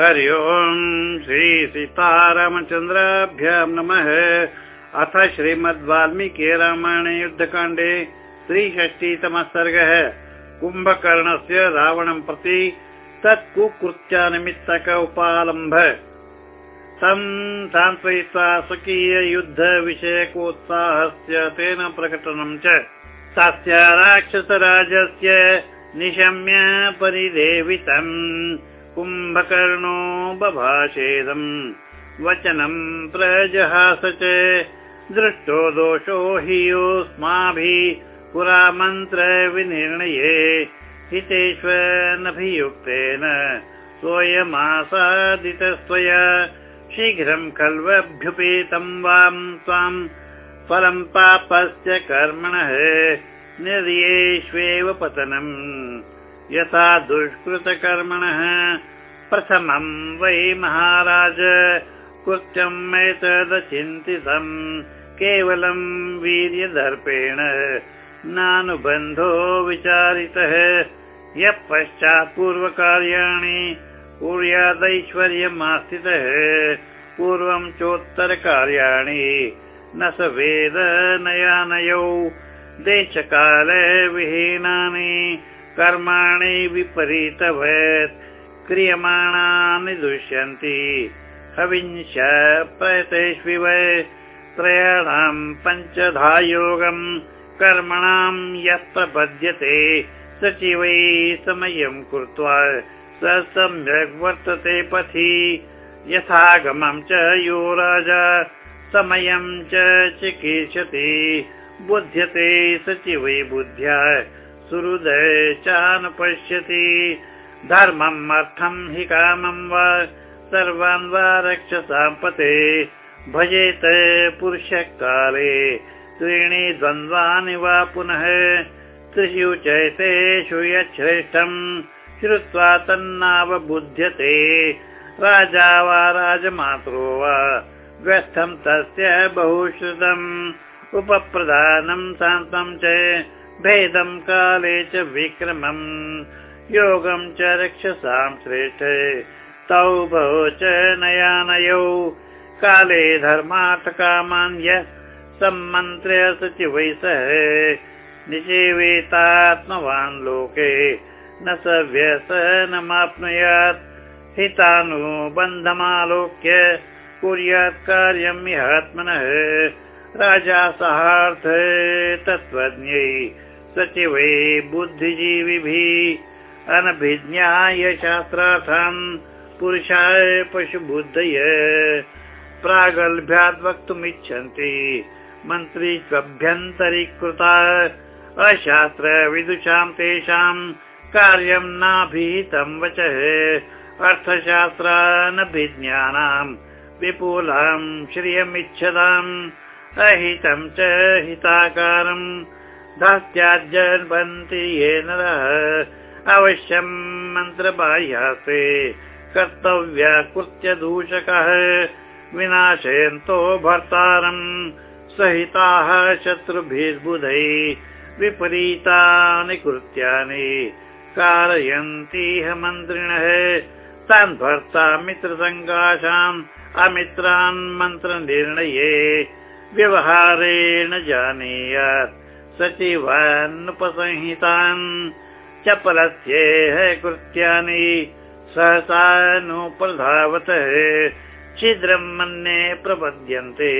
हरि ओम् श्री सीतारामचन्द्राभ्यां नमः। अथ श्रीमद् वाल्मीकि रामायणे युद्धकाण्डे श्रीषष्टितमः सर्गः। कुम्भकर्णस्य रावणं प्रति तत् कुकृत्यानिमित्तक उपालम्भ तं सान्त्वयित्वा स्वकीय युद्धविषयकोत्साहस्य तेन प्रकटनं च। तस्य राक्षसराजस्य निशम्य परिदेवितम् कुम्भकर्णो बभाषेदम्। वचनम् प्रजहास च दृष्टो दोषो हि योऽस्माभिः पुरा मन्त्रविनिर्णये हितेष्वनभियुक्तेन सोऽयमासादितस्त्वया। शीघ्रम् खल्वभ्युपेतम् वाम् त्वाम् फलम् पापस्य कर्मणः। निर्येष्वेव पतनम् यथा दुष्कृतकर्मणः। प्रथमम् वै महाराज कृत्यम् एतदचिन्तितम् केवलम् वीर्यदर्पेण नानुबन्धो विचारितः। यः पश्चात् पूर्वकार्याणि कुर्यादैश्वर्यमास्थितः। पूर्वम् चोत्तरकार्याणि न स वेद नयानयौ देशकाले विहीनानि कर्माणि विपरीतवत् क्रियमाणानि दृश्यन्ति हविंश प्रयतेष्विव त्रयाणाम् पञ्चधा योगम् कर्मणाम् यः प्रपद्यते सचिवै समयम् कृत्वा स सम्यग् वर्तते पथि। यथागमम् च यो राजा समयम् च चिकीर्षति। बुध्यते सचिवै बुद्ध्या सुहृदय चानुपश्यति। धर्मम् अर्थम् हि कामम् वा? सर्वान् वा रक्षसाम्पते भजेत पुरुषकाले। त्रीणि द्वन्द्वानि वा पुनः? त्रिषु चैतेषु यच्छ्रेष्ठम्। श्रुत्वा तन्नावबुध्यते। राजा वा राजमात्रो वा? व्यस्थम् तस्य बहुश्रुतम्। उपप्रधानम् शान्तम् च भेदम् काले च विक्रमम्। योगम् च रक्षसां श्रेष्ठ। तौ भो च नयानयौ। काले धर्मार्थकामान्य सम्मन्त्र्य सचिवै सह। निषेवेतात्मवान् लोके न स व्यसनमाप्नुयात् हितानुबन्धमालोक्य कुर्यात् कार्यम् ह्यात्मनः राजा सहार्थ तत्त्वज्ञै सचिवै बुद्धिजीविभिः अनभिज्ञाय शास्त्रार्थान् पुरुषाय पशुबुद्धय प्रागल्भ्याद् वक्तुमिच्छन्ति। मन्त्री स्वभ्यन्तरीकृता अशास्त्र विदुषाम् तेषाम् कार्यम् नाभिहितम् वचः। अर्थशास्त्रानभिज्ञानाम् विपुलाम् श्रियमिच्छताम् अहितम् च हिताकारम् दास्याज्जन्वन्ति ये नरः। अवश्यम् मन्त्रबाह्यासे कर्तव्या दूषकः विनाशयन्तो भर्तारम् सहिताः शत्रुभिर्बुधै विपरीतानि कृत्यानि कारयन्तीह मन्त्रिणः तान् भर्ता मित्रसङ्गाशाम् अमित्रान् मन्त्रनिर्णये व्यवहारेण जानीयात् सचिवान्नुपसंहितान् चपलस्येह कृत्यानि सहसानुप्रधावतः छिद्रम् मन्ये प्रपद्यन्ते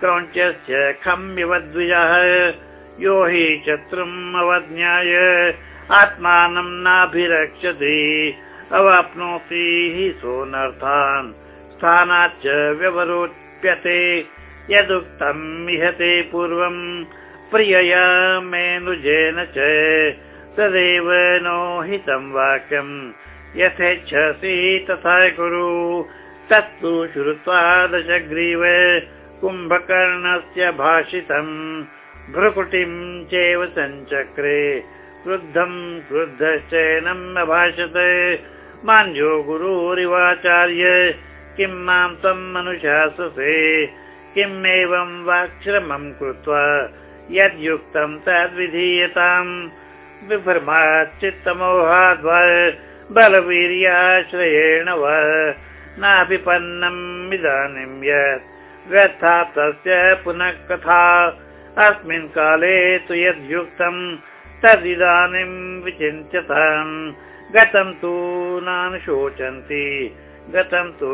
क्रौञ्चस्य खम्यव द्विजः। यो हि शत्रुम् अवज्ञाय आत्मानम् नाभिरक्षति। अवाप्नोति हि सोऽनर्थान्। स्थानाच्च व्यवरोप्यते यदुक्तम् इहते पूर्वम् प्रियया मेनुजेन च तदेव नो हितम् वाक्यम् यथेच्छसि तथा कुरु। तत्तु श्रुत्वा दशग्रीव कुम्भकर्णस्य भाषितम्। भ्रुकुटिम् चैव सञ्चक्रे क्रुद्धम् क्रुद्धश्चैनम् अभाषत। माञ्जो गुरुरिवाचार्य किम् मां तम् अनुशाससे किम् एवम् वाक्श्रमम् कृत्वा यद्युक्तम् तद्विधीयताम् विभ्रमाच्चित्तमोहाद्वा बलवीर्याश्रयेण वा नाभिपन्नम् इदानीं यत् व्यथा तस्य पुनः कथा अस्मिन् काले तु यद्युक्तम् तदिदानीं विचिन्त्यताम् गतं तु नानुशोचन्ति गतं तु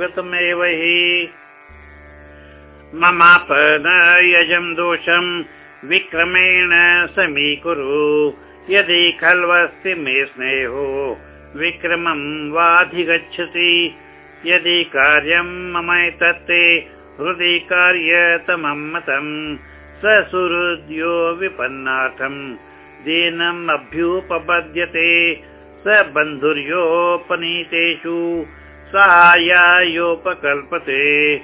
गतमेव हि ममापन यजं दोषं विक्रमेण समीकुरु। यदि खल्वस्ति मे स्नेहो विक्रमं वाधिगच्छति। यदि कार्यं ममैतत्ते हृदि कार्यतमं मतं स सुहृद्यो विपन्नार्थम्। दीनम् अभ्युपपद्यते स बन्धुर्योपनीतेषु साहाय्यायोपकल्पते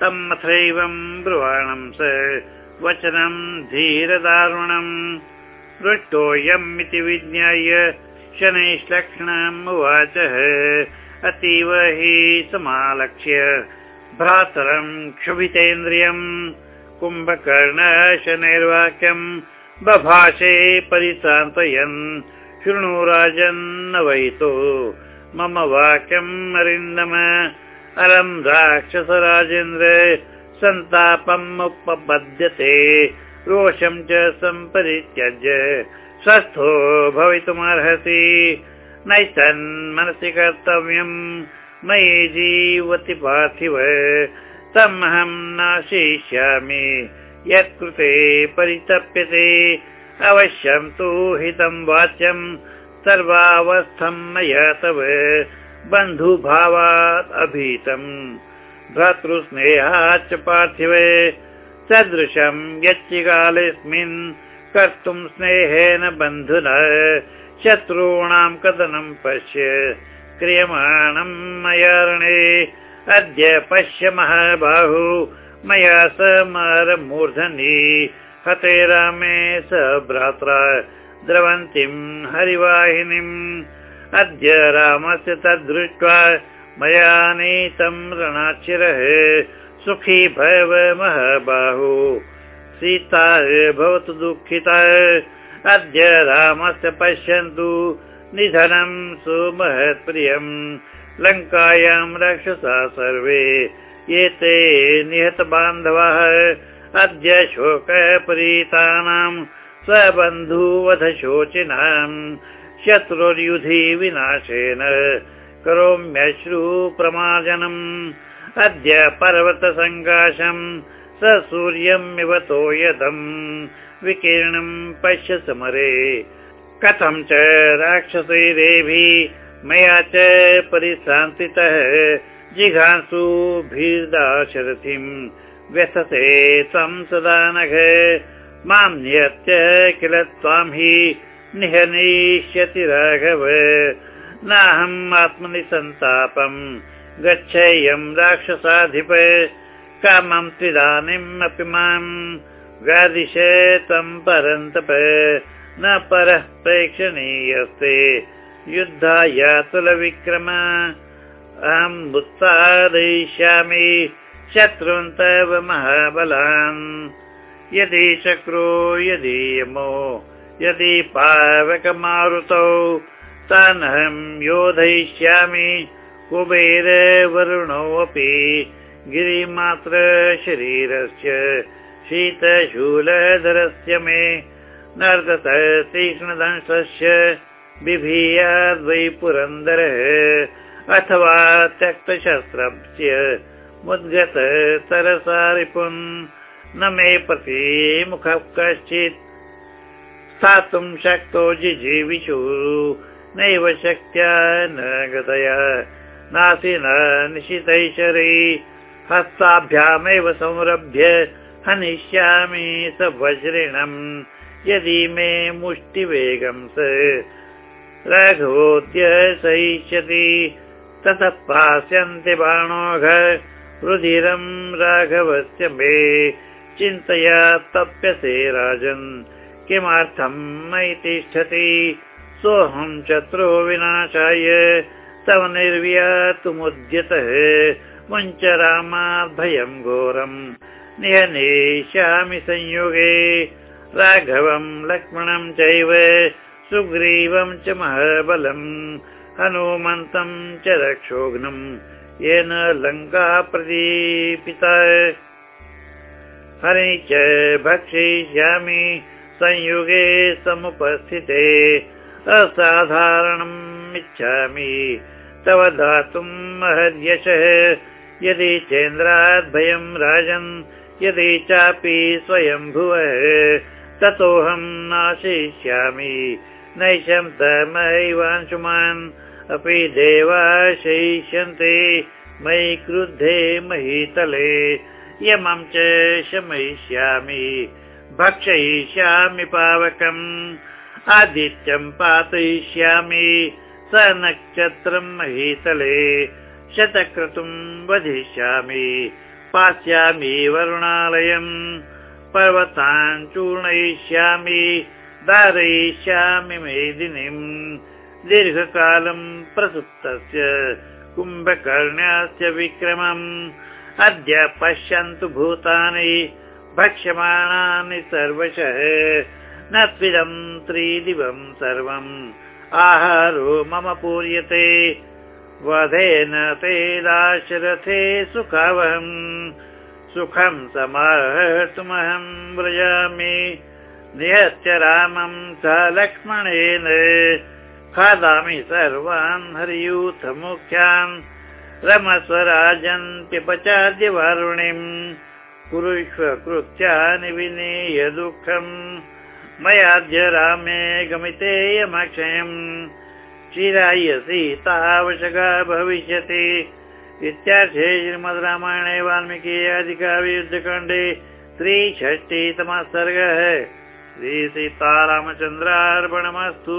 तमथैवं ब्रुवाणं स वचनं धीरदारुणम् दृष्टोऽयम् इति विज्ञाय शनैश्लक्ष्णम् उवाचः अतीव हि समालक्ष्य भ्रातरं क्षुभितेन्द्रियम् कुम्भकर्ण शनैर्वाक्यम् बभाषे परिसान्तयन् शृणु राजन्नवैतो मम वाक्यम् अरिन्दम अलं राजेन्द्र सन्तापम् उपपद्यते। रोषं च सम्परित्यज्य स्वस्थो भवितुमर्हसि। नैतन्मनसि कर्तव्यम् मयि जीवति पार्थिव। तमहं नाशयिष्यामि यत्कृते परितप्यते। अवश्यं तु हितं वाच्यं सर्वावस्थं मया तव बन्धुभावात् अभीतम्। भ्रातृस्नेहाच्च पार्थिवे सदृशं यच्चिकालेऽस्मिन् कर्तुं स्नेहेन बन्धुना शत्रूणां कथनं पश्य। क्रियमाणं मयारणे अद्य पश्य महाबाहु मया स मारमूर्धनि हते रामे स भ्रात्रा द्रवन्तीं हरिवाहिनीम् अद्य रामस्य तद्दृष्ट्वा मया नीतं रणाचिरः सुखी भव महाबाहु। सीता भवतु दुःखिता अद्य रामस्य पश्यन्तु निधनं सुमहत्प्रियम्। लङ्कायां रक्षसा सर्वे एते निहतबान्धवाः अद्य शोकपरीतानां स्वबन्धुवधशोचिनाम् शत्रुर्युधि विनाशेन करोम्यश्रु प्रमार्जनम् अद्य पर्वतसङ्काशम् स सूर्यमिव तोयदम् विकीर्णम् पश्य समरे कथं च राक्षसैरेभिः मया च परिश्रान्तितः जिघांसुभिर्दाशरथिम् व्यथते त्वं सदा नघ। मां नियत्य किल त्वां हि निहनिष्यति राघव। नाहम् आत्मनि सन्तापम् गच्छेयं राक्षसाधिप। कामं त्विदानीम् अपि माम् व्यादिश तं परन्तप। न परः प्रेक्षणीयस्ते। युद्धाय तुलविक्रम। अहम् उत्सादयिष्यामि शत्रून् तव महाबलान्। यदि चक्रो यदि यमो यदि पावकमारुतौ तानहं योधयिष्यामि कुबेर वरुणोऽपि गिरिमात्र शरीरस्य शीतशूलधरस्य मे नर्दत तीक्ष्णदंशस्य बिभीयाद्वै पुरन्दरः अथवा त्यक्तशस्त्रस्य मुद्गत तरसारिपुन् न मे प्रति मुखः कश्चित् स्थातुं शक्तो जिजीविषु। नैव शक्त्या न गतया। नासि न निशितैशरै हस्ताभ्यामेव संरभ्य हनिष्यामि स वज्रिणम्। यदि मे मुष्टिवेगं स राघवोद्य सहिष्यति। ततः पास्यन्ति बाणोघ रुधिरं राघवस्य मे। चिन्तया तप्यसे राजन् किमर्थं मयि तिष्ठति? सोऽहं शत्रो विनाशाय तव निर्व्यातुमुद्यतः। मुञ्च रामाद्भयं घोरम्। निहनेष्यामि संयोगे। राघवं लक्ष्मणं चैव सुग्रीवं च महाबलम् हनुमन्तं च रक्षोघ्नम् येन लङ्का प्रदीपिता। हरि च भक्षयिष्यामि संयुगे समुपस्थिते असाधारणम् इच्छामि। तव दातुम् महद्यशः। यदि चेन्द्राद्भयम् राजन् यदि चापि स्वयं भुवः ततोऽहम् नाशयिष्यामि। नैशं तमैवांशुमान् अपि देवाशयिष्यन्ते मयि क्रुद्धे महीतले। यमं च शमयिष्यामि भक्षयिष्यामि पावकम्। आदित्यं पातयिष्यामि स नक्षत्रं महीतले। शतक्रतुं वधिष्यामि। पास्यामि वरुणालयम्। पर्वतान् चूर्णयिष्यामि। धारयिष्यामि मेदिनीम्। दीर्घकालम् प्रसुप्तस्य कुम्भकर्ण्यस्य विक्रमम्। अद्य पश्यन्तु भूतानि भक्ष्यमाणानि सर्वशः न त्विदम् त्रिदिवम् सर्वम्। आहारो मम पूर्यते वधेन ते दाशरथे सुखावहम् सुखम् समाहर्तुमहम् व्रजामि निहत्य रामम् स लक्ष्मणेन। खादामि सर्वान् हरियूथमुख्यान् रमस्वराजन् पिपचाद्य वारुणिम् कृत्यानि विनीय दुःखम् मयाद्य रामे गमितेयमक्षयम् चिराय सीतावशगा भविष्यति। इत्यार्थे श्रीमद् रामायणे वाल्मीकि अधिकाव्युद्धखण्डे त्रिषष्टितमः सर्गः। श्रीसीतारामचन्द्रार्पणमस्तु